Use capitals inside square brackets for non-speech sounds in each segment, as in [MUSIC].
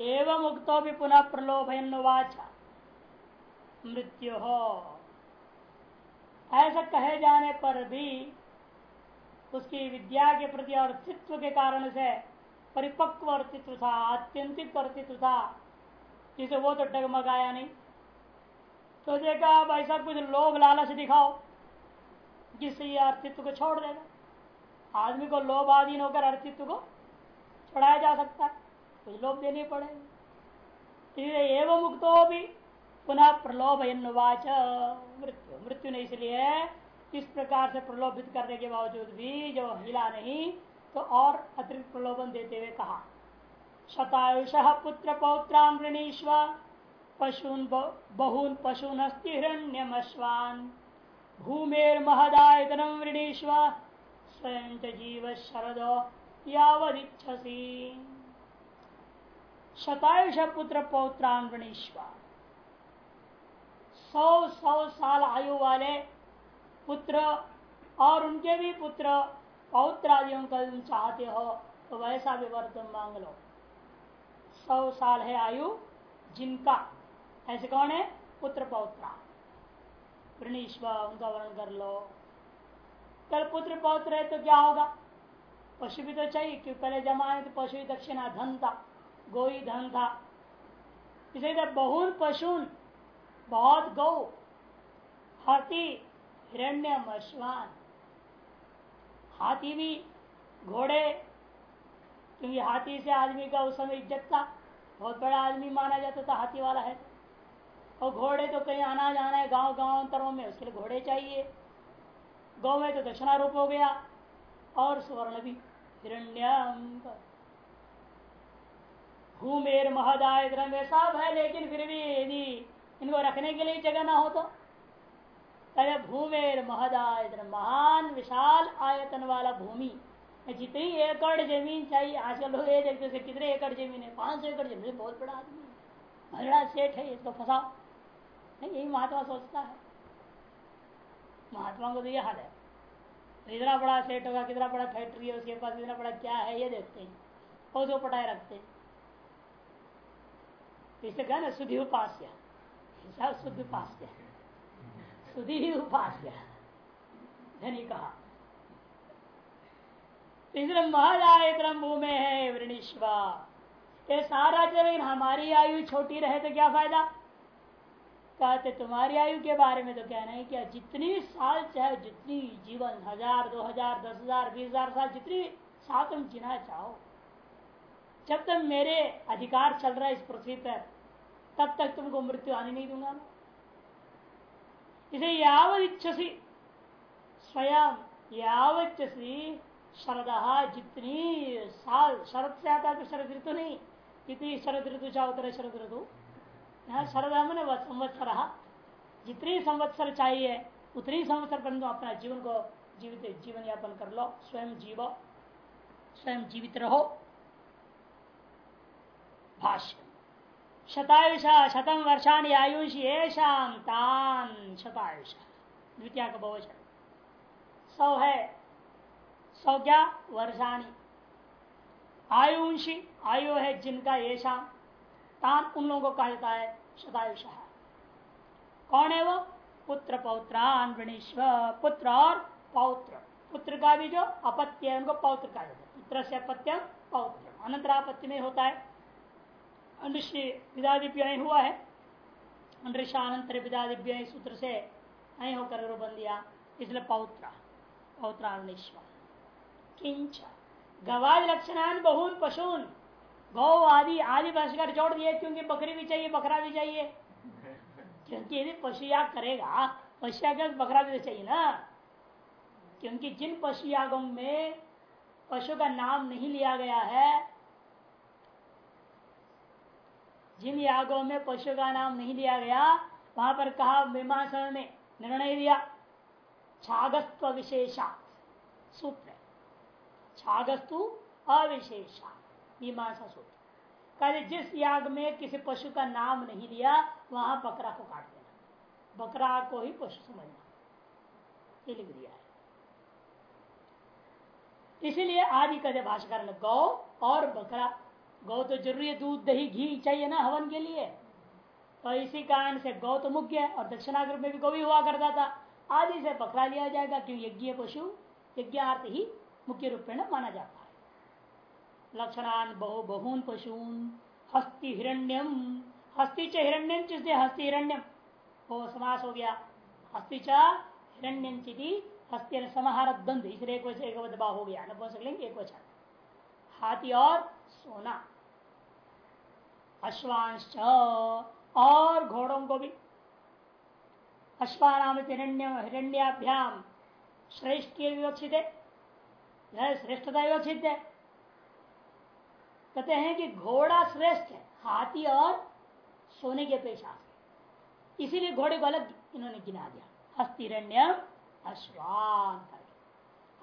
एवं उक्तो भी पुनः प्रलोभयनुवाच मृत्यु। हो ऐसा कहे जाने पर भी उसकी विद्या के प्रति और अस्तित्व के कारण से परिपक्व अर्तित्व था, आत्यंतिक अर्तित्व था। जिसे वो तो डगमगाया नहीं। तो देखा, अब ऐसा कुछ लोभ लालच दिखाओ, जिससे ये अस्तित्व को छोड़ देगा। आदमी को लोभ आधीन होकर अस्तित्व को छोड़ाया जा सकता है। कुछ लोभ देने पड़ेगा एवं मुक्तो भी पुनः प्रलोभ वाच मृत्यु मृत्यु ने इसलिए इस प्रकार से प्रलोभित करने के बावजूद भी जो हिला नहीं तो और अतिरिक्त प्रलोभन देते हुए कहा, शतायुष पुत्र पौत्रान ऋणीश्व पशून बहून पशून हिरण्यमश्वान। भूमेर महदायतनम ऋणीश्व स्वयं जीव शरद यावदिच्छसी। शतायुष पुत्र पौत्रान ऋणीश्व सौ सौ साल आयु वाले पुत्र और उनके भी पुत्र पौत्र आदियों का तुम चाहते हो तो वैसा भी वर तुम मांग लो। सौ साल है आयु जिनका, ऐसे कौन है? पुत्र पौत्रा। उनका वर्ण कर लो। कल पुत्र पौत्र है तो क्या होगा? पशु भी तो चाहिए क्योंकि पहले जमाने तो पशु दक्षिणा धन था। गोई धन था इसे बहुन पशुन, बहुत गौ, हाथी, हिरण्य अश्वान हाथी भी घोड़े, क्योंकि हाथी से आदमी का उस समय इज़्ज़त था, बहुत बड़ा आदमी माना जाता था, हाथी वाला है। और घोड़े तो कहीं आना जाना है गाँव अंतरों में, उसके लिए घोड़े चाहिए। गौ में तो दक्षिणा रूप हो गया, और स्वर्ण भी, हिरण्यम। भूमेर महदाय सब है, लेकिन फिर भी यदि इनको रखने के लिए जगह ना हो तो? अरे भूमेर महदाय महान, विशाल आयतन वाला भूमि। जितनी एकड़ ज़मीन चाहिए, आजकल लोग ये देखते से कितने एकड़ ज़मीन है? पाँच सौ एकड़ ज़मीन बहुत बड़ा आदमी है। बड़ा सेठ है, इसको फंसाओ। नहीं, यही महात्मा सोचता है। महात्मा को तो यह हाल है। इतना बड़ा सेठ होगा, कितना बड़ा फैक्ट्री है, उसके पास इतना बड़ा क्या है, ये देखते हैं। और उसको पटाए रखते हैं? इसे कहा ना, सुधी उपास्य शुद्ध उपास्य सुधी ही उपास्य धनी कहा। तीसरे महदायतरम भूमि है वृणीश्वा ये सारा ज़मीन हमारी आयु छोटी रहे तो क्या फ़ायदा? कहते, तुम्हारी आयु के बारे में तो कहना है क्या? जितनी साल चाहे जितनी जीवन, हज़ार, दो हज़ार, दस हज़ार, बीस हज़ार साल, जितनी साल तुम जीना चाहो। जब तक मेरे अधिकार चल रहा है इस पृथ्वी पर, तब तक तुमको मृत्यु आने नहीं दूँगा इसे यावत इच्छसी, स्वयं यावच्छसी शरद जितनी साल, शरद से आता तो शरद ऋतु नहीं, जितनी शरद ऋतु चाहो उतरे शरद ऋतु। यहाँ शरद मैंने संवत्सर, जितनी संवत्सर चाहिए, उतनी संवत्सर पर अपना जीवन को जीवित जीवन यापन कर लो, स्वयं जीवो, स्वयं जीवित रहो। भाष्य शतायुष शतम वर्षाणी आयुष येषाम तान शतायुष। द्वितीय का बहुवचन सौ है सौ क्या वर्षाणी। आयुषी आयु है जिनका येषा, तान उन लोगों को कहा जाता है, शतायुष। कौन है वो? पुत्र पौत्रान वृणीश्व पुत्र और पौत्र। पुत्र का भी जो अपत्य है, उनको पौत्र कहा जाता है। पुत्र से अपत्य पौत्र। अनंतरापत्य में होता है। अनुश्री विदादिव्य हुआ है। अनुषानंतर विदादिव्य सूत्र से अय होकर बन दिया, इसलिए पौत्र पौत्राश्वर किंच गवाज लक्षण बहुत पशुन, गौ आदि आदि भाषकर जोड़ दिए, क्योंकि बकरी भी चाहिए, बकरा भी चाहिए। क्योंकि यदि पशु याग करेगा पशु याग बकरा भी तो चाहिए ना। क्योंकि जिन पशु यागों में पशु का नाम नहीं लिया गया है जिन यागों में पशु का नाम नहीं लिया गया, वहाँ पर कहा, मीमांसा में निर्णय दिया छागस्व विशेषा सूत्र छागस्तु अविशेषा मीमांसा सूत्र। कहते जिस याग में किसी पशु का नाम नहीं लिया, वहाँ बकरा को काट देना। बकरा को ही पशु समझना। ये लिख दिया है। इसीलिए आदि कहते भाषकर गौ और बकरा गौ तो ज़रूरी है, दूध, दही, घी चाहिए ना हवन के लिए। तो इसी कारण से गौ तो मुख्य है और दक्षिणाग्र में भी गौ भी हुआ करता था। आदि से पकड़ा लिया जाएगा क्यों? यज्ञ पशु, यज्ञार्थ ही मुख्य रूप में माना जाता है। लक्षणान बहु बहुन पशुन हस्ति हिरण्यम। हस्ति च हिरण्यम जिससे हस्ति हिरण्यम। वो समास हो गया। हस्ति च हिरण्यम चिति हस्ति समाहार द्वंद इसलिए एक वचन एक हो गया। नपुंसकलिंग एक वचन। हाथी और सोना। अश्वांश और घोड़ों को भी। अश्वानाम हिरण्य, हिरण्याभ्याम श्रेष्ठ विवक्षित है। श्रेष्ठता विवक्षित है। कहते हैं कि घोड़ा श्रेष्ठ है, हाथी और सोने के से। इसीलिए घोड़े को अलग इन्होंने गिना दिया। हस्तिरण्यम अश्वान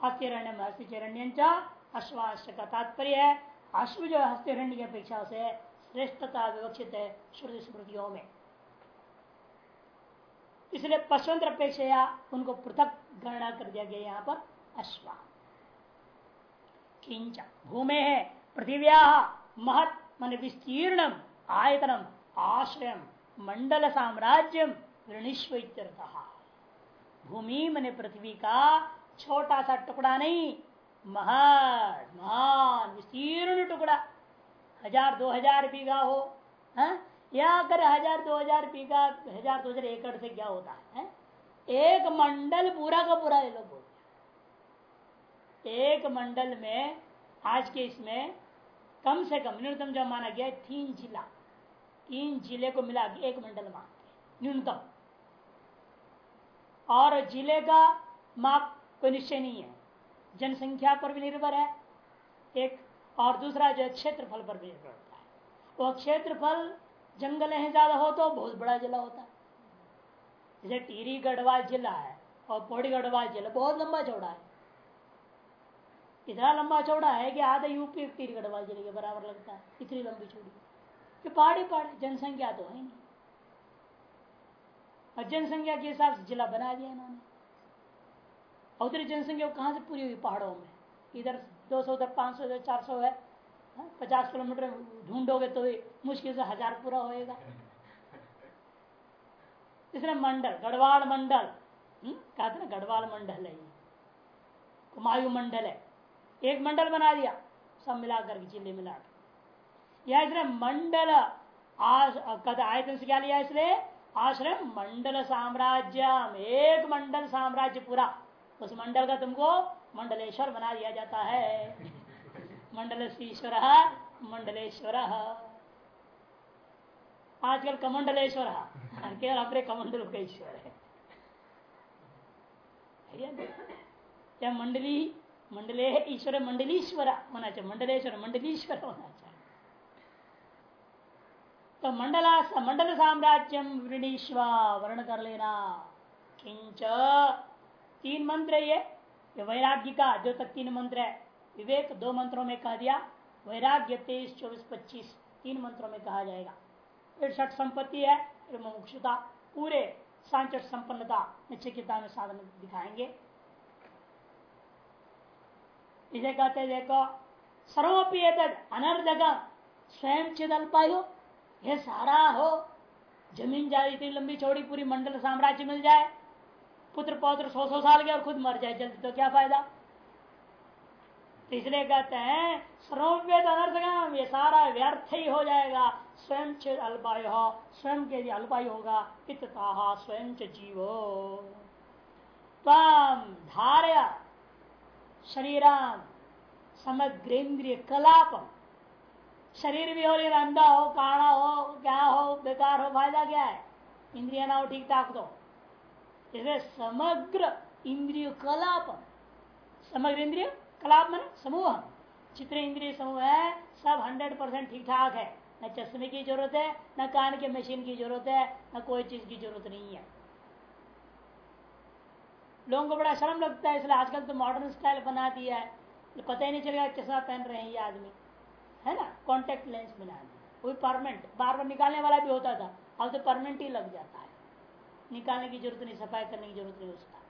हस्तिरण्यम हस्तिचरण्य अश्वास का तात्पर्य है अश्व जो हस्तिरण्य की अपेक्षा से श्रेष्ठता विवक्षित है श्रुति स्मृतियों में इसलिए पशुंत्र अपेक्षा उनको पृथक गणना कर दिया गया यहाँ पर, अश्वा। किंच, भूमे है पृथिव्या महत मन विस्तीर्ण आयतनम आश्रय मंडल साम्राज्य वृणीश्व भूमि मन पृथ्वी का छोटा सा टुकड़ा नहीं महत महान, विस्तीर्ण टुकड़ा। हज़ार, दो हज़ार बीघा हो, है? या अगर हज़ार, दो हज़ार बीघा, हज़ार, दो हज़ार एकड़ से क्या होता है एक मंडल पूरा का पूरा ये लोग बोलते एक मंडल में, आज के इसमें, कम से कम, न्यूनतम जो माना गया है, तीन जिला। तीन ज़िले को मिला के एक मंडल मानते न्यूनतम। और ज़िले का माप कोई निश्चय नहीं है। जनसंख्या पर भी निर्भर है। एक और दूसरा जो क्षेत्रफल पर भी निर्भर होता है। वो क्षेत्रफल जंगल है ज़्यादा हो तो बहुत बड़ा जिला होता है। जैसे टीरी गढ़वाल जिला है और पौड़ी गढ़वाल जिला, बहुत लंबा चौड़ा है। इतना लंबा चौड़ा है कि आधा यूपी टीरी गढ़वाल ज़िले के बराबर लगता है। इतनी लंबी चौड़ी कि पहाड़ी पहाड़ी जनसंख्या तो है नहीं। और जनसंख्या के हिसाब से जिला बना दिया इन्होंने। उधर जनसंख्या कहाँ से पूरी हुई? पहाड़ों में। इधर दो सौ उधर पाँच सौ इधर चार सौ है। हाँ, पचास किलोमीटर ढूंढोगे तो मुश्किल से हज़ार पूरा होएगा। इसलिए मंडल गढ़वाल मंडल। हम्म, कहा था ना गढ़वाल मंडल है कुमायु मंडल है। एक मंडल बना दिया सब मिलाकर के ज़िले मिला या इसलिए मंडल आयतन से क्या लिया इसलिए आश्रम मंडल साम्राज्य एक मंडल साम्राज्य पूरा। उस मंडल का तुमको मंडलेश्वर बना दिया जाता है। मंडल ईश्वर मंडलेश्वर। आजकल कमंडलेश्वर। केवल अपने कमंडल का ईश्वर है। क्या मंडली, मंडले ईश्वर मंडलीश्वर होना चाहिए। मंडलेश्वर, मंडलीश्वर होना चाहिए। तो मंडला, मंडल साम्राज्य वृणीश्व वर्ण कर लेना। किंच तीन मंत्र ये। वैराग्य का जो तक तीन मंत्र है। विवेक दो मंत्रों में कह दिया। वैराग्य तेईस, चौबीस, पच्चीस, तीन मंत्रों में कहा जाएगा। फिर छठ संपत्ति है, फिर पूरे सांचट संपन्नता निश्चिता में साधन दिखाएँगे। इसे कहते देखो, सर्वोपी अनर्धक स्वयं चिद अल्पायु ये सारा हो, ज़मीन जाए इतनी लंबी चौड़ी पूरी मंडल साम्राज्य मिल जाए। पुत्र पौत्र सौ सौ साल के और खुद मर जाए जल्दी तो क्या फ़ायदा? तो इसलिए कहते हैं सर्वेद अनर्थगम, ये सारा व्यर्थ ही हो जाएगा। स्वयं अल्पायु, स्वयं के लिए अल्पायु होगा। पिता स्वयं जीवो। तम धार्य शरीराम समग्रेन्द्रिय कलापम शरीर भी हो, लेकिन अंधा हो काड़ा हो, क्या हो, बेकार हो, फ़ायदा क्या है? इंद्रिया ना हो ठीक ठाक तो। इसलिए समग्र इंद्रिय कलाप। समग्र इंद्रिय कलाप मन समूह। चित्र इंद्रिय समूह है, सब हंड्रेड परसेंट ठीक ठाक है। न चश्मे की ज़रूरत है, न कान के मशीन की ज़रूरत है, न कोई चीज़ की ज़रूरत नहीं है। लोगों को बड़ा शर्म लगता है, इसलिए आजकल तो मॉडर्न स्टाइल बना दिया है। तो पता ही नहीं चलेगा चश्मा पहन रहे हैं ये आदमी। है ना? कॉन्टेक्ट लेंस बना दिया वो परमानेंट बार बार निकालने वाला भी होता था। अब तो परमानेंट ही लग जाता है। निकालने की ज़रूरत नहीं, सफ़ाई करने की ज़रूरत नहीं उसका।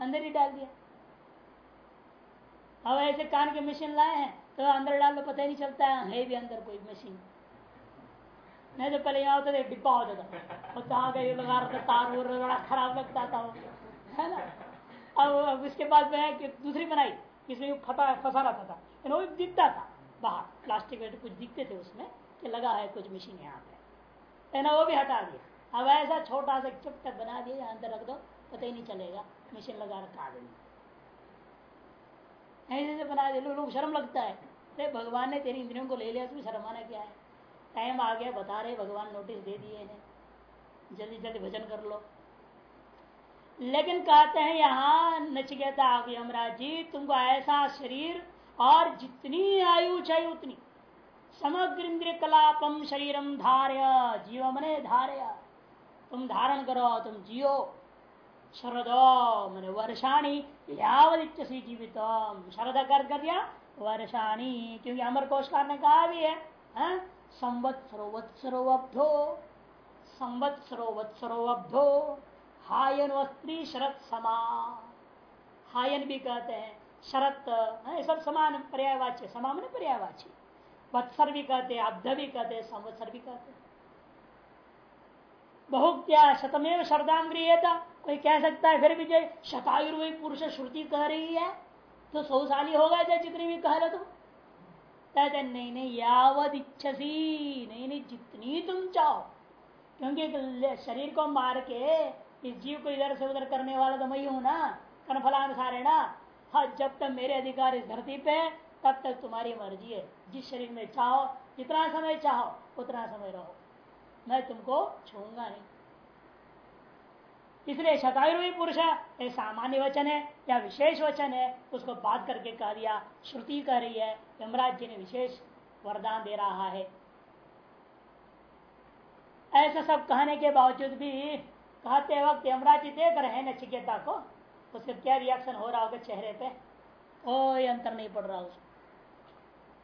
अंदर ही डाल दिया। अब ऐसे कान के मशीन लाए हैं तो अंदर डाल लो पता ही नहीं चलता है भी अंदर कोई मशीन नहीं तो पहले यहाँ होता था, डिब्बा होता था। और कहाँ गए लगा रहा था, तार वो बड़ा खराब लगता था है ना? अब इसके बाद में कि दूसरी बनाई, इसमें फटा, फंसा रहता था। लेकिन वो दिखता था बाहर। प्लास्टिक कुछ दिखते थे उसमें, कि लगा है कुछ मशीन यहाँ पे। लेकिन वो भी हटा दिया। अब ऐसा छोटा सा चुपटक बना दिया अंदर रख दो, पता ही नहीं चलेगा। मशीन लगा रखा आदमी ऐसे बना दे, लोग शर्म लगता है। अरे, भगवान ने तेरी इंद्रियों को ले लिया तुम्हें शर्म आना क्या है? टाइम आ गया, बता रहे, भगवान नोटिस दे दिए इन्हें। जल्दी जल्दी भजन कर लो। लेकिन कहते हैं, यहाँ नचकेता यमराज जी, तुमको ऐसा शरीर और जितनी आयु चाहिए उतनी। समग्र इंद्रिय कलापम शरीरम धार्य जीव मने धार्य। तुम धारण करो तुम जियो। शरदो मैंने वर्षाणी यावदिच्छसी जीवित शरद कर दिया वर्षाणी। क्योंकि अमर कोशकार ने कहा भी है, है? वत्सरो संवत्सरो वत्सरो हायन वस्त्री शरत समा। हायन भी कहते हैं शरत है सब समान पर्यायवाच्य समान पर्यायवाच्य वत्सर भी कहते हैं अब्ध भी कहते हैं संवत्सर भी कहते हैं। बहुत्या शतमेव शरदाम गृहता कोई कह सकता है, फिर भी जो शतायुर्वी पुरुष श्रुति कह रही है। तो सौ साली होगा चाहे जितनी भी कह लो तुम कहते नहीं नहीं यावत इच्छसी। नहीं नहीं, जितनी तुम चाहो। क्योंकि शरीर को मार के, इस जीव को इधर से उधर करने वाला तो मैं हूँ ना कर्मफलानुसार है ना। हाँ जब तक मेरे अधिकार इस धरती पे तब तक तुम्हारी मर्ज़ी है। जिस शरीर में चाहो, जितना समय चाहो, उतना समय रहो। मैं तुमको छूँगा नहीं। इसलिए शतायुर्वी पुरुष ये सामान्य वचन है, या विशेष वचन है, उसको बात करके कह दिया, श्रुति कह रही है, यमराज जी ने विशेष वरदान दे रहा है। ऐसा सब कहने के बावजूद भी कहते वक्त यमराज जी देख रहे हैं नचिकेता को, उसका क्या रिएक्शन हो रहा होगा चेहरे पे? कोई अंतर नहीं पड़ रहा उसको।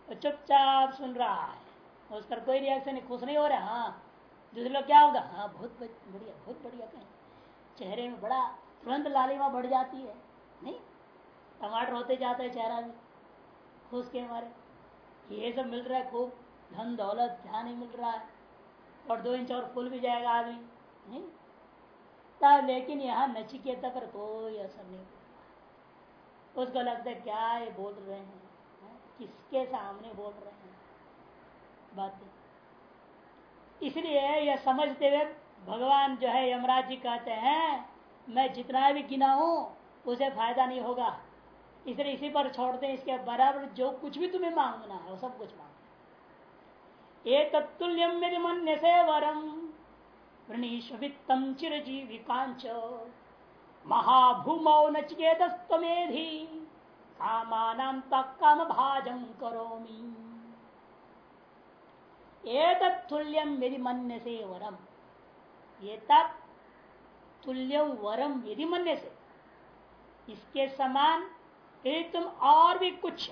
तो चुपचाप सुन रहा है, उस पर कोई रिएक्शन नहीं, खुश नहीं हो रहा हाँ। दूसरे लोग क्या होगा? हाँ बहुत बढ़िया बहुत बढ़िया कहें। चेहरे में बड़ा तुरंत लालिमा बढ़ जाती है, नहीं? टमाटर होते जाता है चेहरा में खुश के हमारे। ये सब मिल रहा है खूब, धन, दौलत, ध्यान नहीं मिल रहा है। और दो इंच और फूल भी जाएगा आदमी, नहीं? तब लेकिन यहाँ नचिकेता पर कोई असर नहीं उसको लगता है, क्या ये बोल रहे हैं? किसके सामने बोल रहे हैं? बातें। इसलिए यह समझते हुए भगवान जो है यमराज जी कहते हैं, मैं जितना भी गिना हूँ, उसे फ़ायदा नहीं होगा। इसलिए इसी पर छोड़ते हैं, इसके बराबर जो कुछ भी तुम्हें मांगना है, वो सब कुछ मांग ये तत्ल्यम मेरे मन से वरम वृणीश्वित्तम चिरजीविकांच महाभूमौ नचिकेतस्तमेधि कामान काम भाजम करोमी। तुल्यम यदि मन से वरम। ये तुल्य वरम यदि मन से इसके समान यदि तुम और भी कुछ,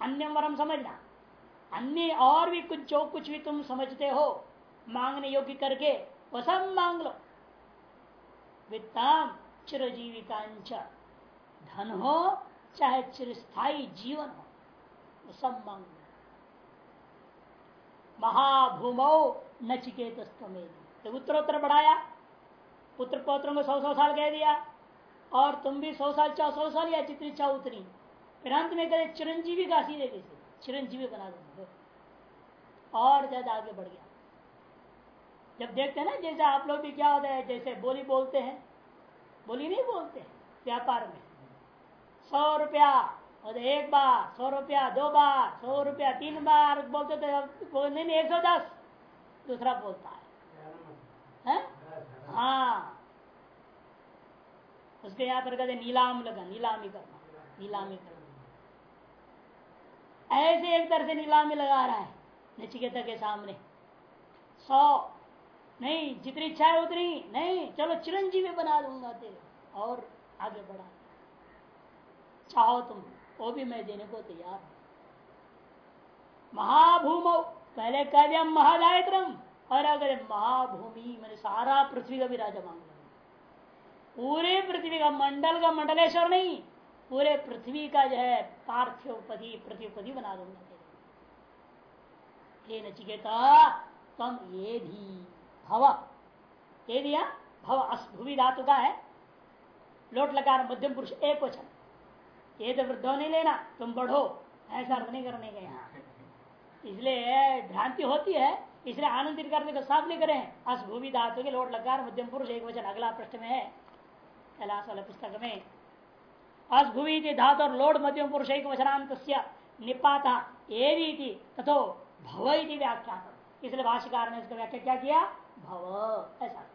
अन्य वरम समझना। अन्य और भी कुछ, जो कुछ भी तुम समझते हो, मांगने योग्य करके वो सब मांग लो। वित्ताम चिरजीविकांच। धन हो, चाहे चिरस्थाई जीवन हो वो सब मांग लो। महाभूमो नचिकेत तो उत्तरोत्तर बढ़ाया पुत्र पौत्रों को सौ सौ साल कह दिया, और तुम भी सौ साल चाहो सौ साल या जितनी चाहो उतनी। फिर अंत में कहते चिरंजीवी का सीधे कैसे चिरंजीवी बना दो और ज़्यादा आगे बढ़ गया। जब देखते हैं ना, जैसे आप लोग भी क्या होता है, जैसे बोली बोलते हैं, बोली नहीं बोलते, व्यापार में। सौ रुपया और एक बार सौ रुपया दो बार सौ रुपया तीन बार बोलते थे नहीं एक सौ दस। दूसरा बोलता है, है? हाँ। उसके यहाँ पर कहते नीलाम लगा नीलामी करना नीलामी करना। ऐसे एक तरह से नीलामी लगा रहा है नचिकेता के सामने। सौ। नहीं जितनी इच्छा है उतनी। नहीं चलो चिरंजीवी बना दूँगा तेरे। और आगे बढ़ा। चाहो तुम। वो भी मैं देने को तैयार हूँ। महाभूम पहले कह दिया महादायत्रम और अगर महाभूमि, मैंने सारा पृथ्वी का भी राजा मांग पूरे पृथ्वी का मंडल का मंडलेश्वर नहीं, पूरे पृथ्वी का जो है पार्थिवपति पृथ्वीपति बना दूँगा ये नचिकेता, तम ये भी भव, ये दिया भव अस्भुवि धातु का है। लोट लगा मध्यम पुरुष, एक वचन ये तो वृद्धो नहीं लेना, तुम बढ़ो। ऐसा अर्थ नहीं करने का। यहाँ इसलिए भ्रांति होती है, इसलिए आनंदित करने को साफ़ नहीं करें। अस्भुवि धातु के लोट लगा मध्यम पुरुष, एक वचन अगला प्रश्न में है, कैलाश वाला पुस्तक में। अस्भुवी धातु और लोड मध्यम पुरुष, एक वचनांत निपाता एवी तथो भव व्याख्या इसलिए भाष्यकार ने इसका व्याख्या क्या किया? भव, ऐसा।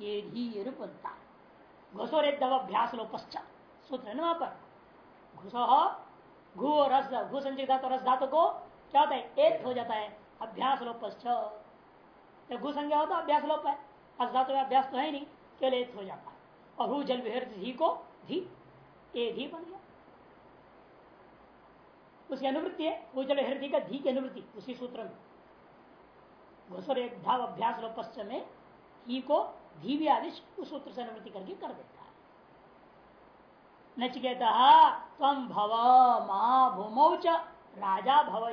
ये भी रूपता घुसोरे अभ्यास लो पश्चात। सूत्र है ना वहाँ पर? घुसो घु रस, घु संचित धातु रस धातु को क्या होता है? एक हो जाता है। अभ्यास लोप पश्चात घु संज्ञा होता अभ्यास लोप है अस धातु में अभ्यास तो है नहीं, केवल एक हो जाता है। और हु जल विहर धी को धी। ए धी बन गया। उसकी अनुवृत्ति है। हु जल हृदय का धी की अनुवृत्ति, उसी सूत्र में। घुसर एक धाव अभ्यास पश्चिम में ही को धी भी आदेश उस सूत्र से अनुवृत्ति करके कर देता है। नचिकेता तम भव महाभूमौ च, राजा भव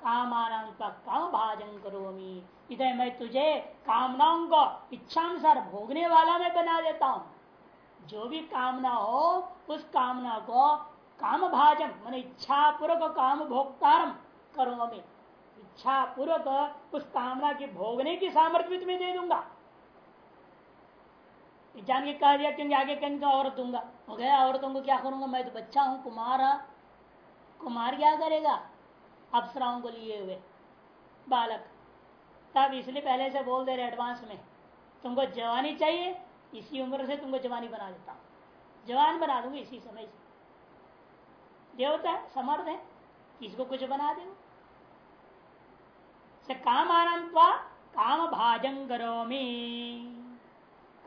कामान काम भाजन करोमी। इधर मैं तुझे कामनाओं को इच्छानुसार भोगने वाला मैं बना देता हूँ। जो भी कामना हो, उस कामना को काम भाजन मान इच्छा पूर्वक काम भोक्तारम मैं इच्छा पूर्वक उस कामना के भोगने की सामर्थ्य भी तुम्हें दे दूँगा। जान के कह दिया क्योंकि आगे कहीं तो औरत दूँगा। हो गया औरतों को क्या करूँगा? मैं तो बच्चा हूँ, कुमार कुमार क्या करेगा? अप्सराओं को लिए हुए। बालक। तब इसलिए पहले से बोल दे रहे एडवांस में, तुमको जवानी चाहिए, इसी उम्र से तुमको जवानी बना देता हूँ। जवान बना दूँगी इसी समय से। देवता है समर्थ है इसको कुछ बना दे काम आनंद काम भाजन करो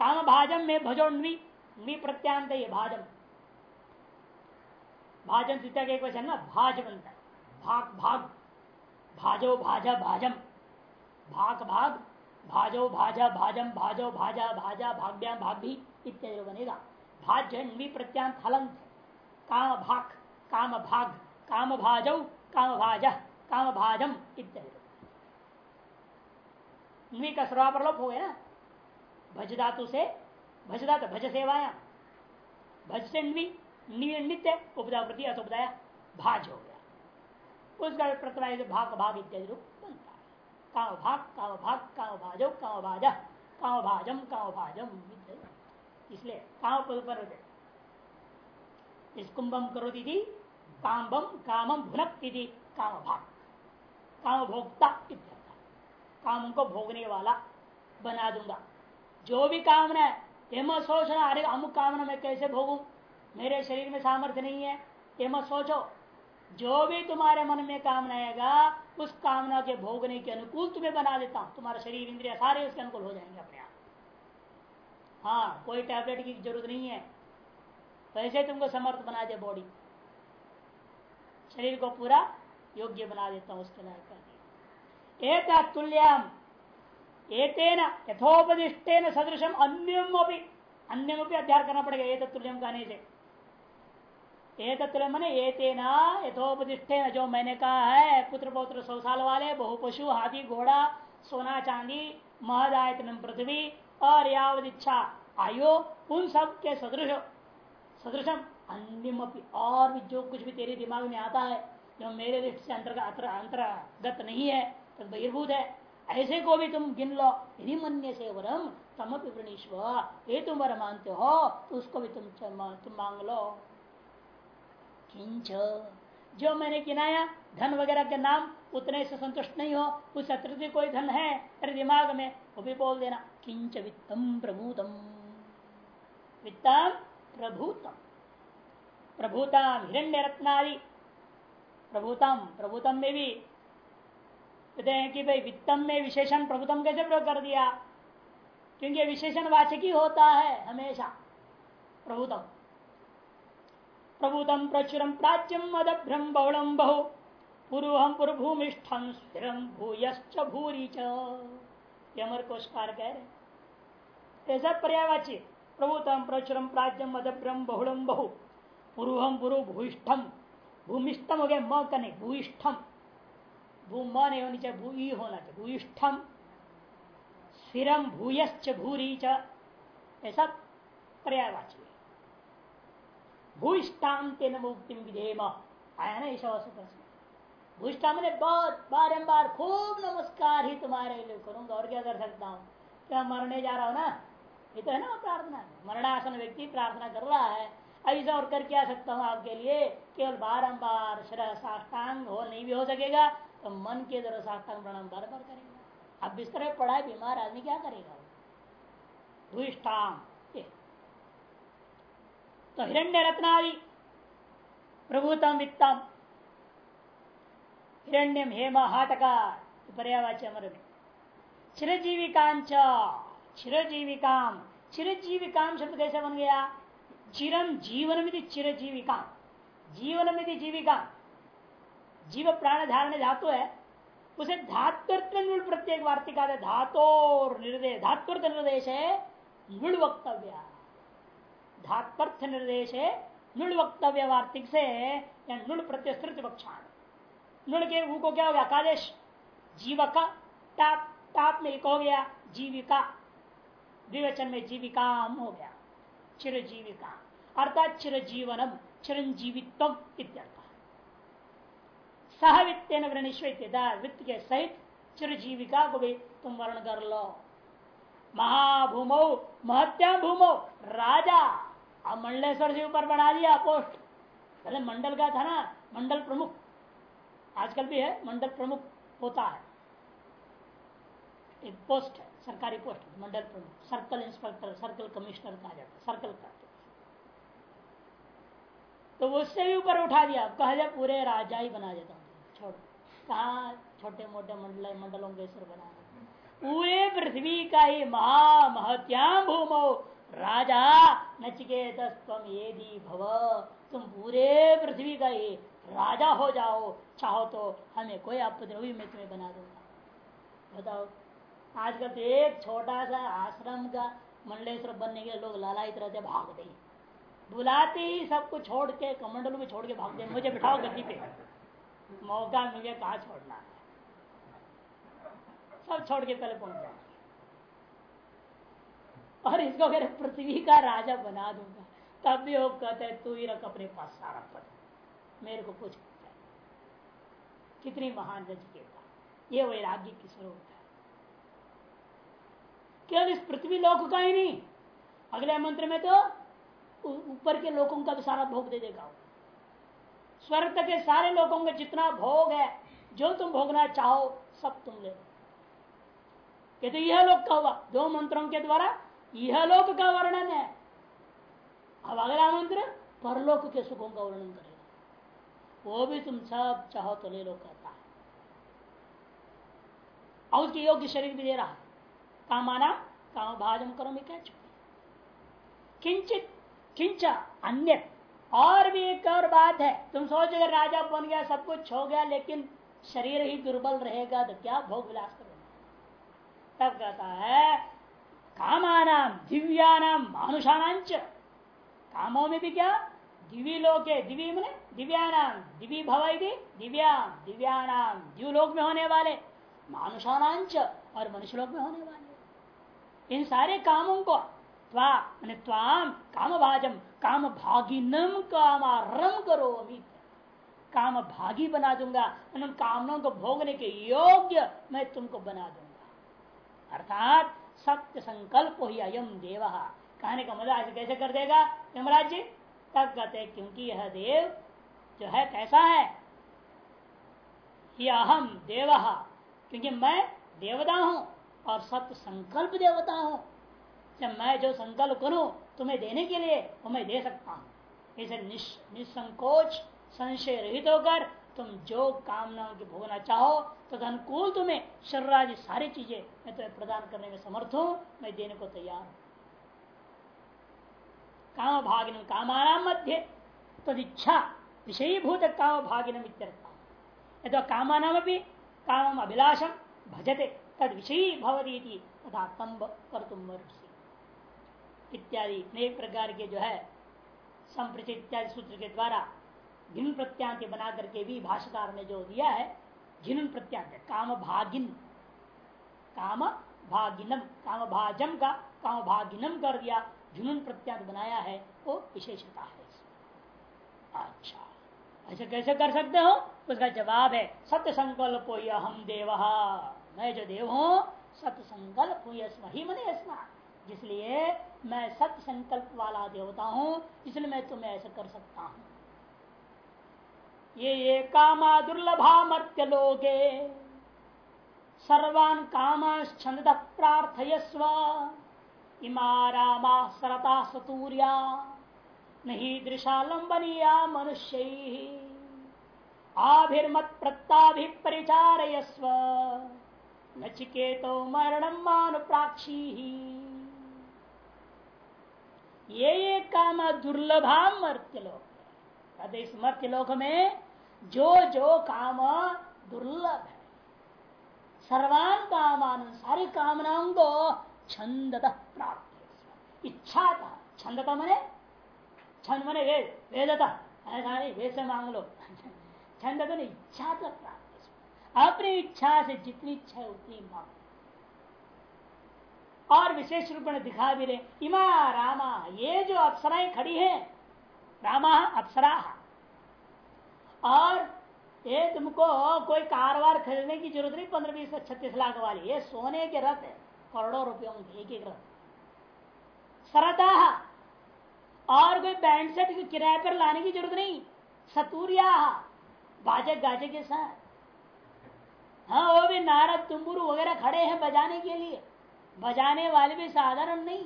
काम भाजम में भजो नी प्रत्यांत ये भाजम भाजन द्वितीय का एक वचन ना, भाज बनता है। भाग भाग। भाजो, भाजा भाजम भाग भाग। भाजो, भाजा भाजम भाजो, भाजा भाजा, भाग्या, भाभी इत्यादि बनेगा भाज प्रत्यांत हलंत काम भाग काम भाग। काम भाजौ, काम भाज, काम भाजम इत्यादि का सर्वा प्रलोप हो गया भज धातु से भज धातु, भज सेवाया। भज से नित्य उपदा प्रति असुपदाया भाज हो गया। उसका प्रतिभा भाग भाग इत्यादि रूप बनता है। काव भाग काव भाग, काव भाजो, काव भाजा, काव भाजम काव भाजम इसलिए काव पद पर कुंभम करो दीदी कामबम कामम भुनक दीदी काम भाग। काम भोक्ता काम को भोगने वाला बना दूँगा। जो भी कामना है, ये मत सोचना अरे अमुक कामना मैं कैसे भोगू? मेरे शरीर में सामर्थ्य नहीं है, ये मत सोचो। जो भी तुम्हारे मन में कामना आएगा, उस कामना के भोगने के अनुकूल तुम्हें बना देता हूँ। तुम्हारा शरीर, इंद्रिया सारे उसके अनुकूल हो जाएँगे अपने आप। हाँ कोई टैबलेट की ज़रूरत नहीं है। वैसे तुमको समर्थ बना दे बॉडी शरीर को पूरा योग्य बना देता हूँ उसके लायक कर एक तुल्यम एतेन यथोपदिष्टेन सदृशम अन्यम अन्यम अध्याय करना पड़ेगा ये कहने से। जो मैंने कहा है पुत्र पौत्र सौ साल वाले बहु पशु हाथी, घोड़ा, सोना, चांदी, महदायतन पृथ्वी और यावत इच्छा आयो, उन सब के सदृश, सदृशम अन्यम और भी जो कुछ भी तेरे दिमाग में आता है, जो मेरे दृष्टि से अंतर्गत अंतर्गत नहीं है तो बहिर्भूत है। ऐसे को भी तुम गिन लो। यदि मन से वरम तम वृणीश्व ये तुम वर मानते हो तो उसको भी तुम तुम मांग लो। किंच, जो मैंने गिनाया, धन वगैरह के नाम, उतने से संतुष्ट नहीं हो। उस अतिरिक्त कोई धन है तेरे दिमाग में, वो भी बोल देना, किंच वित्तम प्रभूतम। वित्तम प्रभुतम। प्रभुतम हिरण्य रत्नादि प्रभूतम, प्रभुतम में भी कहते हैं कि भाई, वित्तम में विशेषण प्रभुतम कैसे प्रयोग कर दिया? क्योंकि विशेषण वाचक ही होता है हमेशा। प्रभुतम। प्रभुतम प्रचुरम प्राच्यम मदभ्रम बहुलम बहु पुरुहम पुरभूमिष्ठम स्थिरम भूयश्च भूरी चमर रहे ऐसा पर्यावाची प्रभुतम प्रचुरम प्राज्यम मदभ्रम बहुलम बहु पूर्वम पुरु भूष्ठम भूमिष्ठम हो गया म कने भूष्ठम भू म नहीं होनी चाहिए भू होना चाहिए भूष्ठम स्थिरम भूयश्च, भूरी च, ऐसा पर्यायवाची भूष्टाम तेन मुक्ति विधेम, आया ना ईशा भूष्टा मैंने बहुत बारम्बार खूब नमस्कार ही तुम्हारे लिए करूँगा, और क्या कर सकता हूँ? क्या मरने जा रहा हूँ ना? ये तो है ना प्रार्थना। मरणासन व्यक्ति प्रार्थना कर रहा है ऐसा और कर क्या सकता हूँ आपके लिए, केवल बारम्बार शरीर साष्टांग हो, नहीं भी हो सकेगा तो मन के द्वारा साष्टांग प्रणाम बार बार करेगा। अब बिस्तर में पड़ा है, बीमार आदमी क्या करेगा? तो हिरण्य रत्नादि प्रभुतम वित्तम। हिरण्यम हेम हाटका पर्यावाच्य अमर चिरजीविकांच चिरजीविकाम चिरजीविकाम शब्द कैसे बन गया? चिरम जीवन में चिरजीविका। जीवन में जीविका। जीव प्राण धारण धातु है, उसे धातुत्व प्रत्येक वार्तिका धातो निर्देश धातुर्थ निर्देश है नुड़ वक्तव्य। धात्पर्थ निर्देश है नुड़ वक्तव्य वार्तिक से या नुड़ प्रत्यस्तृत पक्षाण नुड़ के ऊ को क्या हो गया? कादेश। जीवका टाप टाप में एक हो गया, जीविका। द्विवचन में जीविका हो गया, चिरजीविका। अर्थात चिरजीवनम चिरंजीवित्व इत्यर्थ। सह वित्त वित्त के सहित चिरजीविका को भी तुम वर्ण कर लो। महाभूमो महत्या भूमो राजा, अब मंडलेश्वर जी ऊपर बढ़ा दिया पोस्ट। पहले मंडल का था ना, मंडल प्रमुख। आजकल भी है, मंडल प्रमुख होता है। एक पोस्ट है, सरकारी पोस्ट, मंडल प्रमुख, सर्कल इंस्पेक्टर, सर्कल कमिश्नर कहा जाता है, सर्कल का। तो उससे भी ऊपर उठा दिया कह जाए पूरे राजा ही बना देता कहा छोटे मोटे मंडल मंडलों के सर बना पूरे पृथ्वी का ही महामहत्याम भूमो। राजा नचिकेत ये दी भव तुम पूरे पृथ्वी का ही राजा हो जाओ। चाहो तो हमें कोई आपत्ति नहीं, मैं तुम्हें बना दूँगा। बताओ, आजकल तो एक छोटा सा आश्रम का मंडलेश्वर बनने के लोग लालायित रहते भागते ही। बुलाते ही सबको छोड़ के, कमंडलों में छोड़ के भागते मुझे बिठाओ गद्दी पे। मौका मिल गया कहा छोड़ना। है सब छोड़ के पहले पहुँच जाए और इसको अगर पृथ्वी का राजा बना दूँगा, तब भी वो कहते हैं, तू ही रख अपने पास सारा पद। मेरे को कुछ कितनी महान रचकेता ये वैराग्य की स्वरूप है। केवल इस पृथ्वी लोक का ही नहीं, अगले मंत्र में तो ऊपर के लोगों का भी सारा भोग दे देगा स्वर्ग के सारे लोगों का जितना भोग है, जो तुम भोगना चाहो, सब तुम ले लो। ये तो यह लोक का हुआ। दो मंत्रों के द्वारा, यह लोक का वर्णन है। अब अगला मंत्र, परलोक के सुखों का वर्णन करेगा। वो भी तुम सब चाहो तो ले लो, कहता है। और उसके योग्य शरीर भी दे रहा है। कामाना काम भाजन करो मैं कह चुके किंचित, किंचा अन्य और भी एक और बात है। तुम सोच अगर राजा बन गया, सब कुछ हो गया, लेकिन शरीर ही दुर्बल रहेगा तो क्या भोग विलास करोगे? तब कहता है, कामानाम, दिव्यानाम, मानुषाणांच। कामों में भी क्या? दिव्य लोक दिव्य मैंने, दिव्यानाम दिव्य भव दिव्या दिव्यानाम दिव्यलोक में होने वाले, मानुषाणांच और मनुष्य लोक में होने वाले। इन सारे कामों को, त्वा त्वाम काम भाजम काम भागिनम कामारम करो अभी। काम भागी बना दूँगा उन कामनों को भोगने के योग्य मैं तुमको बना दूँगा। अर्थात सत्य संकल्प ही अयम देव। कहने का मज़ा कैसे कर देगा? यमराज जी, तब कहते क्योंकि यह देव जो है कैसा है? यह अहम देव, क्योंकि मैं देवता हूँ और सत्य संकल्प देवता हूँ। जब मैं जो संकल्प करूँ तुम्हें देने के लिए वो मैं दे सकता हूँ। इसे निसंकोच, संशय रहित होकर तुम जो कामनाओं की भोगना चाहो तो अनुकूल तुम्हें शरीर सारी चीज़ें मैं तुम्हें प्रदान करने में समर्थ हूँ, मैं देने को तैयार हूँ। काम भागिन कामानाम मध्य तद तो इच्छा विषयीभूत काम भागिनम तो कामानाम भी काम अभिलाषम भजते तद विषयी भवती तथा तंब कर तुम इत्यादि नए प्रकार के जो है संप्रचित इत्यादि सूत्र के द्वारा भिन्न प्रत्यांत बना करके भी भाषाकार ने जो दिया है झिन प्रत्यांत काम भागिन काम भागिनम काम भाजम का काम भागिनम कर दिया झुनुन प्रत्यांत बनाया है, वो विशेषता है। अच्छा ऐसे कैसे कर सकते हो? उसका जवाब है सत्य संकल्प हम देव। मैं जो देव हूँ सत्य संकल्प ही मने जिसलिए मैं सत्य संकल्प वाला देवता हूँ इसलिए मैं तुम्हें ऐसा कर सकता हूँ। ये ये कामा दुर्लभा मर्त्य लोगे सर्वान कामाश्छंद प्रार्थयस्व। इमा रामा सरता सतूर्या। नहीं दृशालंबनिया मनुष्य। आभिर्मत प्रत्ताभिपरिचारयस्व नचिकेतो मरणम मानुप्राक्षी। ये ये काम दुर्लभा मर्त्य लोक। इस मर्त्य लोक में जो जो काम दुर्लभ है, सर्वान कामान सारी कामनाओं को छंद प्राप्त इच्छा था, छंदता मने? छंद मने वेद, वेदता। ऐसा नहीं से मांग लो। [LAUGHS] छंद तो इच्छा तो प्राप्त अपनी इच्छा से जितनी इच्छा है, उतनी मांग और विशेष रूप में दिखा भी रहे। इमा, रामा, ये जो अप्सराएँ खड़ी है, रामा, अप्सरा। और ये तुमको कोई कारवार खरीदने की ज़रूरत नहीं, पंद्रह, बीस, छत्तीस लाख वाली। ये सोने के रथ है, करोड़ों रुपयों के एक एक रथ। सरता और कोई बैंड सेट किराए पर लाने की ज़रूरत नहीं। सतूरिया। बाजे गाजे के साथ। हाँ वो भी नारद, तुम्बुरु वगैरह खड़े हैं बजाने के लिए। बजाने वाले भी साधारण नहीं,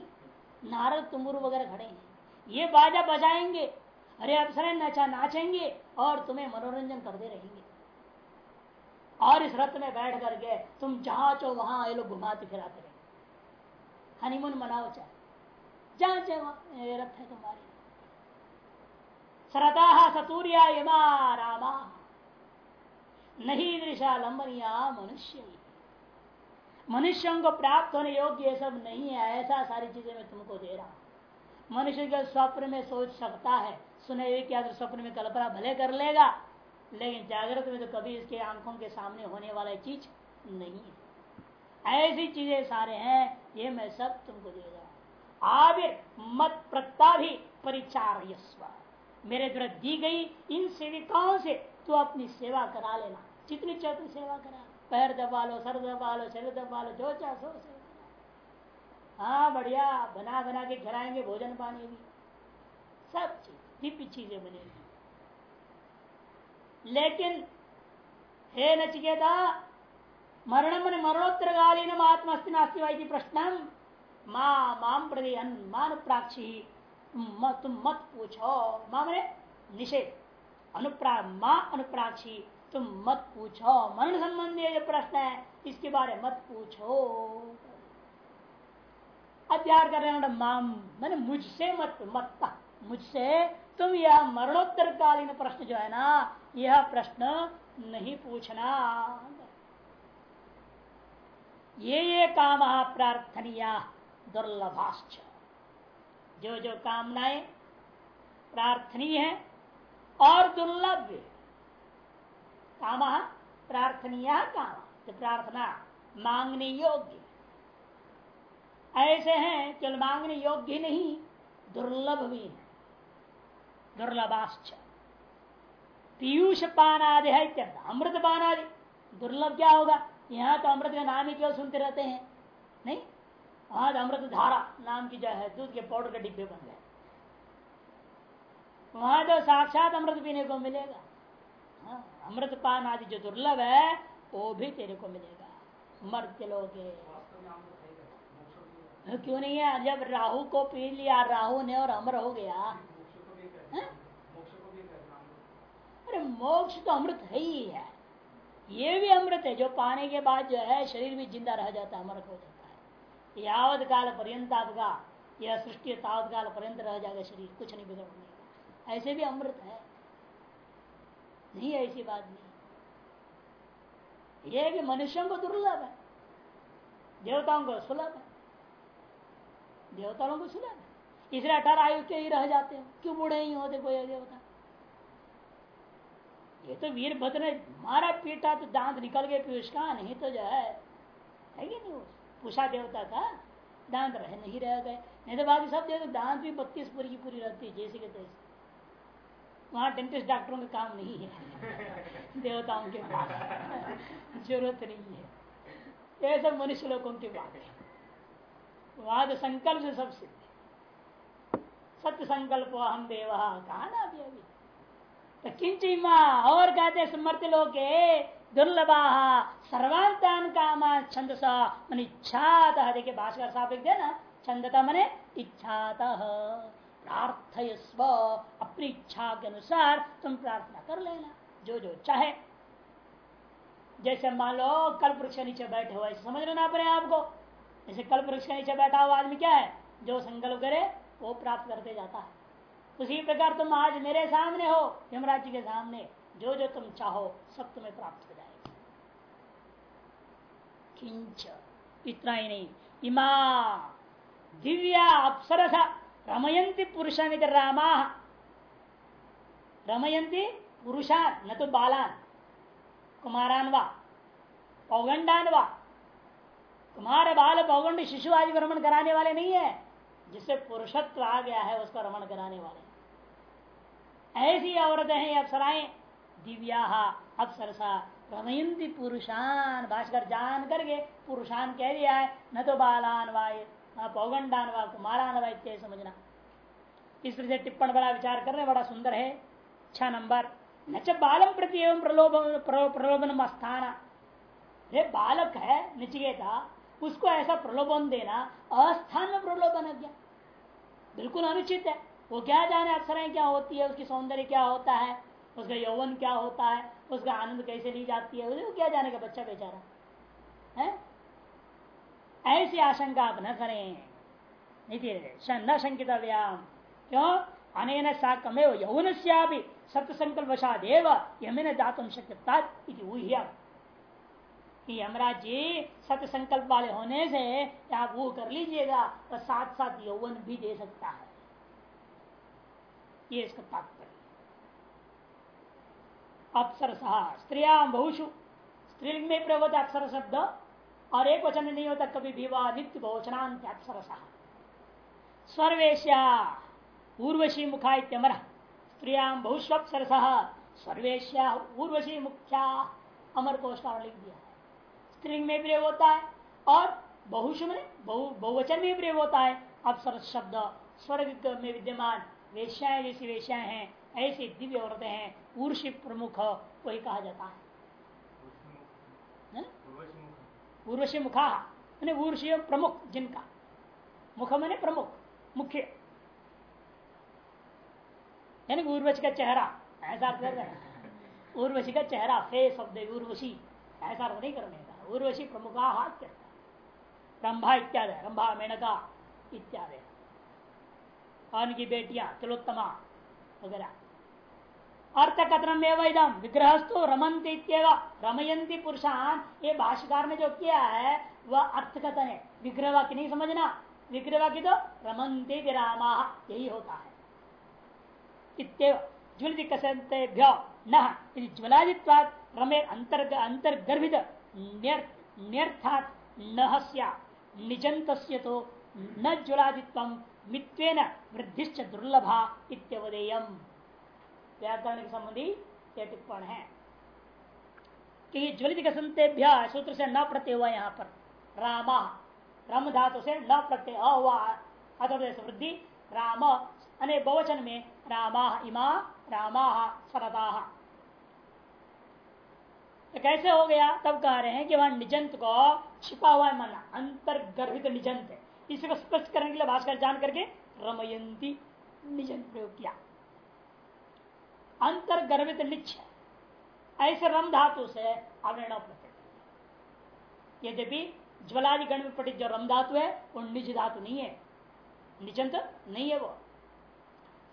नारद तुम्बुरु वगैरह खड़े हैं। ये बाजा बजाएँगे, अरे अवसर नचा, नाचेंगे और तुम्हें मनोरंजन करते रहेंगे। और इस रथ में बैठ करके तुम जहाँ चो वहाँ ये लोग घुमाते फिराते रहे। हनीमून मनाओ चाहे। जहाँ चाहे वहाँ रथ है तुम्हारी सरता सतूर्या यमा रामा। नहीं दृशा लंबनिया मनुष्य मनुष्यों को प्राप्त होने योग्य ये सब नहीं है, ऐसा सारी चीज़ें मैं तुमको दे रहा हूँ। मनुष्य के स्वप्न में सोच सकता है, सुने हुए क्या स्वप्न में कल्पना भले कर लेगा, लेकिन जागृत में तो कभी इसके आँखों के सामने होने वाला चीज़ नहीं है। ऐसी चीज़ें सारे हैं, ये मैं सब तुमको दे रहा आविर मत प्रत्ता भी परिचार मेरे द्वारा दी गई इन सेविकाओं से तू अपनी सेवा करा लेना, जितनी चाहती सेवा करा। पैर दबा लो, सर दबा लो शरीर दबा लो, जो चाह सो हाँ बढ़िया, बना बना के खिलाएँगे भोजन पानी भी। सब चीज़ दिव्य चीज़ें बनेगी। लेकिन, हे नचिकेता मरण मन मरणोत्तर कालीन आत्मस्ति नास्ति वाई प्रश्न माँ माम प्रति अनुमान प्राक्षी तुम मत पूछो। माँ मैंने निषेध। अनुप्रा, माँ अनुप्राक्षी तुम मत पूछो। मरण संबंधी जो प्रश्न है, इसके बारे मत पूछो। अध्यार कर रहे माम मैंने मुझसे मत मत मुझसे, तुम यह मरणोत्तर कालीन प्रश्न जो है ना, यह प्रश्न नहीं पूछना। ये ये काम प्रार्थनिया दुर्लभाश्च। जो जो कामनाएँ प्रार्थनीय है और दुर्लभ काम प्रार्थनीय काम। तो प्रार्थना मांगने योग्य। ऐसे हैं केवल मांगने योग्य नहीं दुर्लभ भी है। दुर्लभाश्च। पीयूष पान आदि है अमृत पान आदि दुर्लभ क्या होगा? यहाँ तो अमृत का नाम ही क्यों सुनते रहते हैं। नहीं? वहाँ तो अमृत धारा नाम की जो है दूध के पाउडर के डिब्बे बन गए। वहाँ तो साक्षात अमृत पीने को मिलेगा। हाँ, अमृत पान आदि जो दुर्लभ है वो भी तेरे को मिलेगा। मर्त्य लोग। क्यों नहीं है? जब राहु को पी लिया राहु ने और अमर हो गया। अरे मोक्ष तो अमृत है ही है। ये भी अमृत है जो पाने के बाद जो है शरीर भी ज़िंदा रह जाता है अमर हो जाता है। यावत काल पर्यंत आपका यह सृष्टि तावत काल पर्यंत रह जाएगा शरीर कुछ नहीं बिगड़ने ऐसे भी अमृत है। नहीं ऐसी बात नहीं। यह कि मनुष्यों को दुर्लभ है। देवताओं को सुलभ है। देवताओं को सुलभ है। इसलिए अठारह आयु के ही रह जाते हो। क्यों बूढ़े ही होते कोई देवता ये तो वीरभद्र ने मारा पीटा तो दांत निकल गए पीयूष का नहीं तो जो है है कि नहीं पूषा देवता का, दांत रह नहीं रह गए। नहीं तो बाकी सब देवता, दांत भी बत्तीस पूरी की पूरी रहती है, जैसे के तैसे। वहाँ डेंटिस्ट डॉक्टरों का काम नहीं है। देवताओं के पास। ज़रूरत नहीं है। ये सब मनुष्य लोगों की बात है। तो संकल्प से सब सिद्ध सत्य संकल्प हम देव, कहा ना अभी अभी? तो किंचिमा और कहते समर्थ लोग दुर्लभा, सर्वांतान कामा छंद मन इच्छात। देखिए भाषकर साहब लिख ना, छंदता मने इच्छात। प्रार्थय स्व अपनी इच्छा के अनुसार तुम प्रार्थना कर लेना, जो जो चाहे। जैसे मान लो कल वृक्ष नीचे बैठे हुए समझ लेना अपने आपको। जैसे कल वृक्ष नीचे बैठा हुआ आदमी क्या है, जो संकल्प करे, वो प्राप्त करते जाता है। उसी प्रकार तुम आज मेरे सामने हो, यमराज जी के सामने, जो जो तुम चाहो, सब तुम्हें प्राप्त हो जाएगा। किंच, इतना ही नहीं। इमा, दिव्या अप्सरसा रमयंती पुरुषा रामा। रमयंती पुरुषान न तो बालान। कुमारान वा? पौगंडान वा? कुमार, बाल पौगंड शिशु आदि भ्रमण कराने वाले नहीं है। जिससे पुरुषत्व आ गया है, उसका रमण कराने वाले। ऐसी औरतें हैं अप्सराएँ दिव्या अप्सरसा रमयंती पुरुषान। भाषकर जान करके पुरुषान कह दिया है, न तो बालान वाय पौगंडान वा, कुमारान वा, इत्यादि समझना। इस तरह से टिप्पण बड़ा विचार करने बड़ा सुंदर है। छह नंबर। न च बालम प्रति एवं प्रलोभन प्रलोभन स्थान बालक है निचेता उसको ऐसा प्रलोभन देना, अस्थान में प्रलोभन है बिल्कुल अनुचित है। वो क्या जाने अक्षरें क्या होती है, उसकी सौंदर्य क्या होता है, उसका यौवन क्या होता है, उसका आनंद कैसे ली जाती है उसको क्या जाने का बच्चा बेचारा? है? ऐसी आशंका आप न करें। न शंकित व्याम क्यों? अनेन यौन से सत्य संकल्प वशादेव यमें दातुम शक्यता कि यमराज जी सत्य संकल्प वाले होने से आप वो कर लीजिएगा तो साथ साथ यौवन भी दे सकता है। ये इसका तात्पर्य। अप्सरसा स्त्रिया बहुषु। स्त्रीलिंग में प्रवत अक्षर शब्द, और एक वचन नहीं होता कभी भी, वह नित्य बहुवचनांत अक्षरसा स्वर्वेश्या उर्वशी मुखा इत्यमर स्त्रिया बहुस्वक्षरस स्वर्वेश्या उर्वशी मुख्या अमर को लिख दिया है। स्त्रीलिंग में प्रयोग होता है और बहुष में बहु बहुवचन में प्रयोग होता है। अप्सर शब्द स्वर्ग में विद्यमान वेश्याएँ जैसी वेश्याएँ हैं ऐसी दिव्य औरतें हैं ऊर्षि प्रमुख वही कहा जाता है? उर्वशी मुखा मैंने ऊर्षि प्रमुख जिनका। मुख मैंने प्रमुख मुख्य यानी उर्वशी का चेहरा, ऐसा अर्थ कर उर्वशी का चेहरा फेस ऑफ़ उर्वशी, ऐसा अर्थ नहीं करने का। उर्वशी प्रमुखा हाथ रंभा इत्यादि रंभा, मेनका इत्यादि उनकी बेटियाँ, तिलोत्तमा वगैरह। अर्थ कथनम एवं विग्रहस्तु रमंत रमयंती पुरुषान। ये भाष्यकार ने जो किया है, वह अर्थ कथन है। विग्रह वाक्य नहीं समझना। विग्रह वाक्य तो रमंती रामा यही होता है। ज्वलित कसंतेभ्य न। ज्वलादित्वाद अंतर्गर्भित न्यर्थात न निजंत तो न ज्वलादित्व मित्वेन वृद्धिश्च दुर्लभा इत्यवदेयम। व्याकरण के संबंधी यह टिप्पण है। कि ज्वलित संतेभ्य सूत्र से न प्रत्यय हुआ यहाँ पर? रामा। रम धातु से न प्रत्यय हुआ वृद्धि? राम। अने बहुवचन में रामा इमा, रामा सरदा तो कैसे हो गया? तब कह रहे हैं कि वहाँ निजंत को छिपा हुआ है माना, अंतर्गर्भित निजंत है। इसको स्पष्ट करने के लिए भाषकर जान करके रमयंती निजन प्रयोग किया। अंतर्गर्भित निच ऐसे रम धातु से अवर्ण यद्यपि ज्वलादि गण में पठित जो रम धातु है, वो निज धातु नहीं है। निजंत नहीं है वो।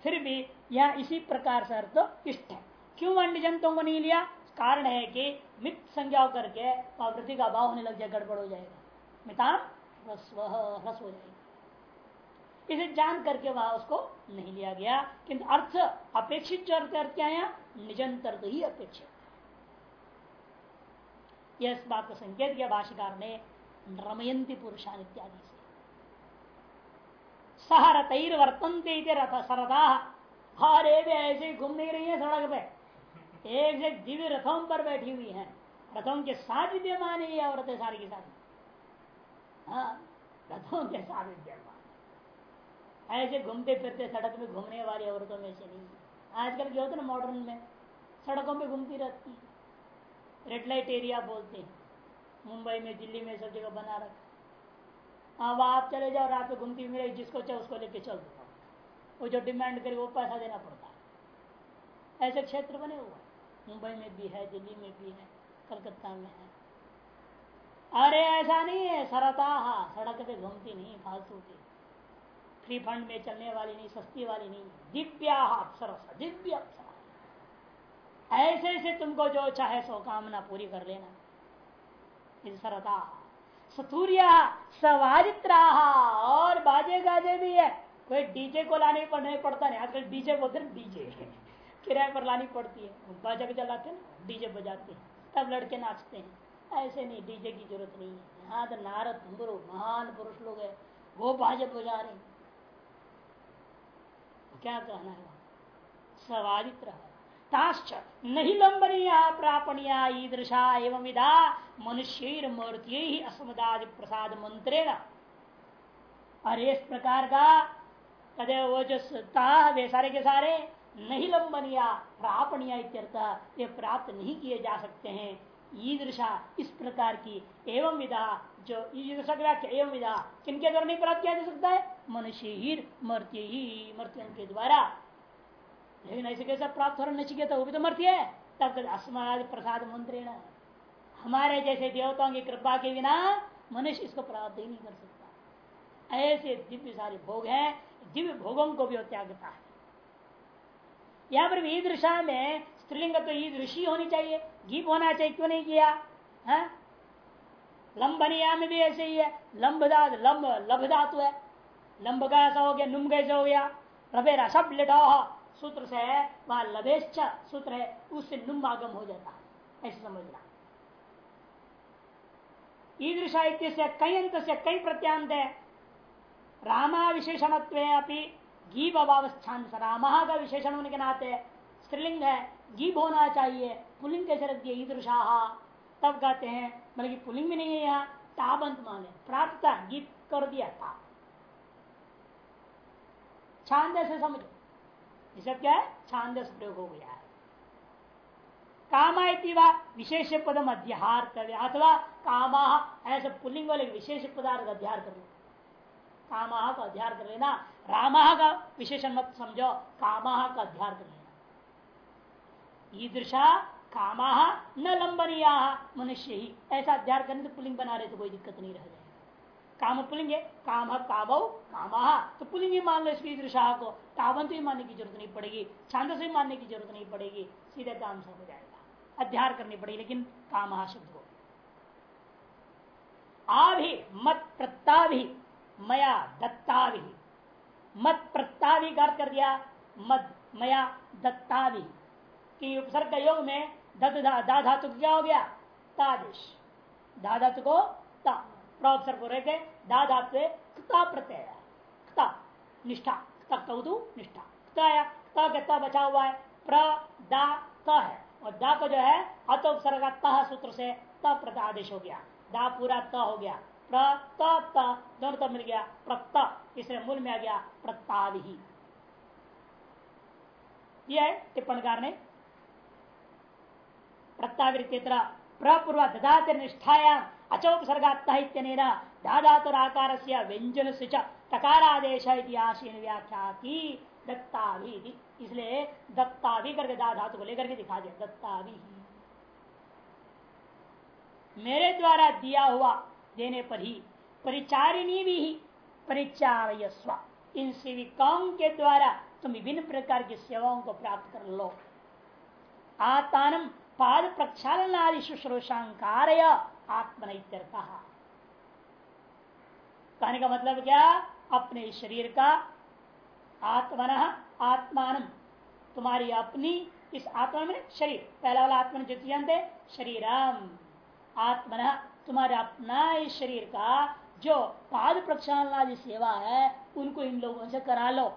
फिर भी यह इसी प्रकार से अर्थ इष्ट है। क्यों वह निजंतों को नहीं लिया? कारण है कि मित संज्ञा करके वृद्धि का अभाव होने लग जाए, गड़बड़ हो जाएगा। ह्रस्व ह्रस्व हो जाएगी। इसे जान करके वहाँ उसको नहीं लिया गया। किंतु अर्थ अपेक्षित जो अर्थ अर्थ क्या निजंतर तो ही अपेक्षित इस बात का संकेत किया भाषिकार ने रमयंती पुरुषान इत्यादि सह वर्तनते रथ सरदा। हरे भी ऐसे घूम नहीं रही है सड़क पे। एक से दिव्य रथों पर बैठी हुई है। रथों के साथ विद्यमान है औरतें सारी की सारी। हाँ रथों के साथ विद्यमान ऐसे घूमते फिरते सड़क में घूमने वाली औरतों में से नहीं। आजकल क्या होता ना मॉडर्न में, सड़कों पे घूमती रहती है। रेड लाइट एरिया बोलते हैं। मुंबई में, दिल्ली में सब जगह बना रखा हाँ। वहाँ आप चले जाओ, रात में घूमती मेरे जिसको चाहे उसको लेके चल दो। वो जो डिमांड करे, वो पैसा देना पड़ता है। ऐसे क्षेत्र बने हुए मुंबई में भी है, दिल्ली में भी है, कलकत्ता में है। अरे ऐसा नहीं है सरता सड़क पे घूमती नहीं, फालतू की। फ्री फंड में चलने वाली नहीं, सस्ती वाली नहीं। दिव्या अप्सर दिव्य अप्सर ऐसे ऐसे तुमको जो चाहे सो कामना पूरी कर लेना। सरता सतूर्या सवाजित्रा और बाजे गाजे भी है। कोई डीजे को लाने पर नहीं पड़ता, नहीं, आजकल डीजे बोलते डीजे किराए पर लानी पड़ती है। बाजा भी चलाते हैं डीजे बजाते हैं, तब लड़के नाचते हैं। ऐसे नहीं, डीजे की ज़रूरत नहीं है। यहाँ तो नारद गुरु महान पुरुष लोग है। वो बाजे बजा रहे हैं। क्या कहना है? सवादित्र ताश्च नहीं लंबनिया प्रापणिया, ईदृशा एवं विधा मनुष्य मूर्ति ही असमदादि प्रसाद मंत्रेण और इस प्रकार का कदे वो जो वे सारे के सारे नहीं लंबनिया प्रापणिया इत्यर्थ ये प्राप्त नहीं किए जा सकते हैं। ईदृशा इस प्रकार की एवं विधा जो ईदृशा व्याख्या, एवं विधा किनके द्वारा नहीं प्राप्त किया जा सकता है? मनुष्य ही मर्त्य ही मर्त्यों के द्वारा। लेकिन ऐसे कैसे प्राप्त हो रहा तो वो भी तो मर्त्य है। तब तक प्रसाद मंत्री हमारे जैसे देवताओं की कृपा के बिना मनुष्य इसको प्राप्त ही नहीं कर सकता। ऐसे दिव्य सारे भोग हैं, दिव्य भोगों को भी त्यागता है। यहाँ पर भी ईदृशा में स्त्रीलिंग तो ईदृशी होनी चाहिए गीप होना चाहिए, क्यों नहीं किया? है? लंबनिया में भी ऐसे ही है, लंब धातु लंब लभ धातु है। लंब का ऐसा हो गया, नुम कैसे हो गया? रबेरा सब लिटा सूत्र से है, वहाँ लभेश्च सूत्र है, उससे नुम आगम हो जाता है। ऐसे समझना। ईदृशा कई अंत से, कई प्रत्यांत है। रामा विशेषण गीब अभावस्थान रामा का विशेषण होने के नाते स्त्रीलिंग है गीब होना चाहिए, पुलिंग कैसे रख दिया ईदृशाह तब कहते हैं मतलब पुलिंग भी नहीं है यहाँ, ताबंत माने प्राप्त गीत कर दिया था। छांद से समझो। इसे क्या है? छांद प्रयोग हो गया है। कामा विशेष पदम अध्याहार कर अथवा कामा ऐसे पुलिंग वाले विशेष पदार्थ अध्यार कर कामा का अध्यार कर लेना रामा का विशेषण मत समझो कामा का अध्यार कर लेना। ईदृशा कामा न लंबनिया मनुष्य ही, ऐसा अध्यार करने तो पुलिंग बना रहे तो कोई दिक्कत नहीं रह जाएगा। काम पुलिंग काम कामो कामा तो पुलिंग ही मान लो इसकी दृशा को। तावंत भी मानने की ज़रूरत नहीं पड़ेगी, छांद से मानने की ज़रूरत नहीं पड़ेगी, सीधे काम से हो जाएगा। अध्यार करनी पड़ेगी, लेकिन काम शब्द को आ भी मत प्रत्ता भी मया दत्ता भी मत प्रत्ता भी कर दिया मत मया दत्ता भी कि उपसर्ग का योग में दत दा धातु क्या हो गया? तादेश धा धातु को ता। प्रोपसर्ग को रहते दा धातु प्रत्यय। निष्ठा। तू निष्ठा। कता कहता बचा हुआ है, प्र, दा त है। और दा को जो है, अत उपसर्ग तह सूत्र से त प्रतादेश हो गया। दा पूरा त हो गया। प्र, त दोनों तब मिल गया। प्रत इसलिए मूल में आ गया प्रताद ही यह टिप्पणकार ने। प्रत्यावृत्ति प्रपूर्व ददात निष्ठाया अचोपसर्गात्न दाधातुराकार से व्यंजन से तकारादेश आशीन व्याख्या की दत्ता भी इसलिए दत्ता भी करके धातु को लेकर के दिखा दिया दत्ता भी मेरे द्वारा दिया हुआ, देने पर ही परिचारिणी भी ही परिचार स्व इन सेविकाओं के द्वारा तुम विभिन्न प्रकार की सेवाओं को प्राप्त कर लो। आतानम पाद प्रक्षालन आदि शुश्रूषाकार आत्मन कहने का मतलब क्या? अपने शरीर का आत्मन आत्मान तुम्हारी अपनी, इस आत्मा में शरीर। पहला वाला आत्मा जो जानते शरीरम। आत्मन तुम्हारे अपना इस शरीर का जो पाद प्रक्षालन आदि सेवा है, उनको इन लोगों से करा लो।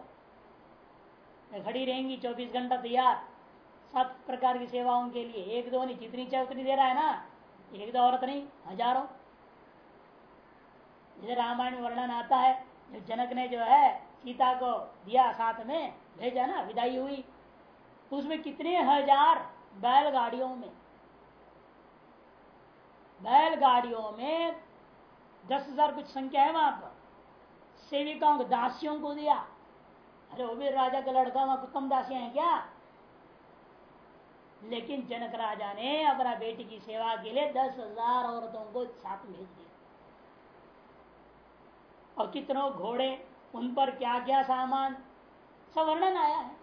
खड़ी रहेंगी चौबीस घंटा तैयार। सब प्रकार की सेवाओं के लिए, एक दो नहीं, जितनी चाहे उतनी दे रहा है ना एक दो औरत नहीं, हज़ारों। जैसे रामायण वर्णन आता है, जो जनक ने जो है, सीता को दिया साथ में, भेजा ना, विदाई हुई। उसमें कितने हज़ार बैलगाड़ियों में बैलगाड़ियों में दस हज़ार कुछ संख्या है वहाँ पर। सेविकाओं को, दासियों को दिया। अरे वो भी राजा का लड़का, वहाँ कम दासियाँ हैं क्या? लेकिन जनक राजा ने अपना बेटी की सेवा के लिए दस हज़ार औरतों को साथ भेज दिया। और कितनों घोड़े, उन पर क्या क्या सामान, सब वर्णन आया है।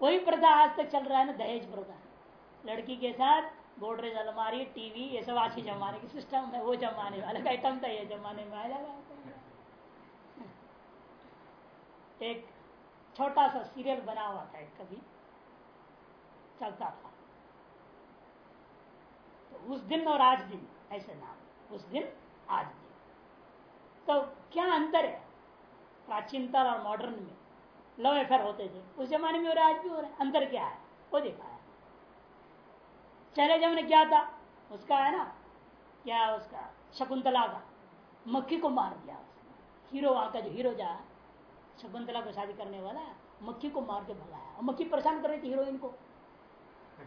वही प्रथा आज तक चल रहा है ना? दहेज प्रथा। लड़की के साथ गोडरेज अलमारी, टीवी, ये सब आज के जमाने की सिस्टम है, वो जमाने वाला आइटम था, ये जमाने में आया एक छोटा सा सीरियल बना हुआ था कभी। चलता था। तो उस दिन और आज दिन, ऐसे नाम। उस दिन, आज दिन। तो क्या अंतर है? प्राचीनता और मॉडर्न में लव अफेयर होते थे। उस जमाने में रहा आज भी हो रहा है। अंतर क्या है? वो देखा है। चले जमाने क्या था? उसका है ना, क्या उसका? शकुंतला का। मक्खी को मार दिया हीरो, वहाँ का जो हीरो जा, शकुंतला को शादी करने वाला मक्खी को मार के भगाया। और मक्खी परेशान कर रही थी हीरोइन को।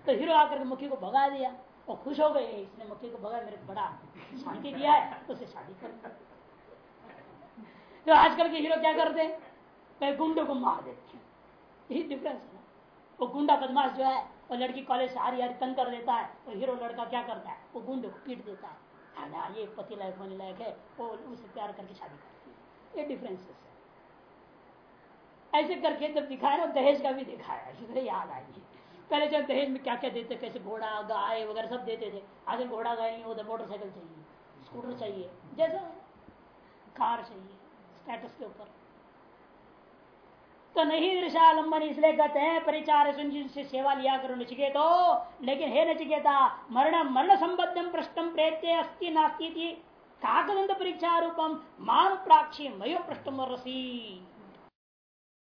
तो हीरो आकर के मक्खी को भगा दिया। और खुश हो गए, इसने मक्खी को भगा, मेरे बड़ा शांति दिया है तो उसे शादी कर तो आजकल के हीरो क्या करते हैं? गुंडे को मार देते हैं। यही डिफरेंस है। वो गुंडा बदमाश जो है, वो लड़की कॉलेज से हारी हारी तंग कर देता है और हीरो लड़का क्या करता है? वो गुंडे को पीट देता है। हाँ ये पति लायक होने लायक है, वो उसे प्यार करके शादी करती है। ये डिफरेंसेस है। ऐसे करके जब दिखाया ना, दहेज का भी दिखाया याद आई पहले जब दहेज में क्या क्या देते कैसे घोड़ा, गाय वगैरह सब देते थे। आज घोड़ा, गाय नहीं होता मोटरसाइकिल चाहिए, स्कूटर चाहिए, जैसा कार चाहिए स्टेटस के ऊपर। तो नहीं दृशालंबन इसलिए कहते हैं, परिचार से सेवा लिया करो, नचिके तो। लेकिन हे नचिकेता, मरण मरण संबद्धम प्रश्न प्रेत्य अस्थि नास्ती थी काकदंत परीक्षा रूपम मान प्राक्षी मयो पृष्ठम रसी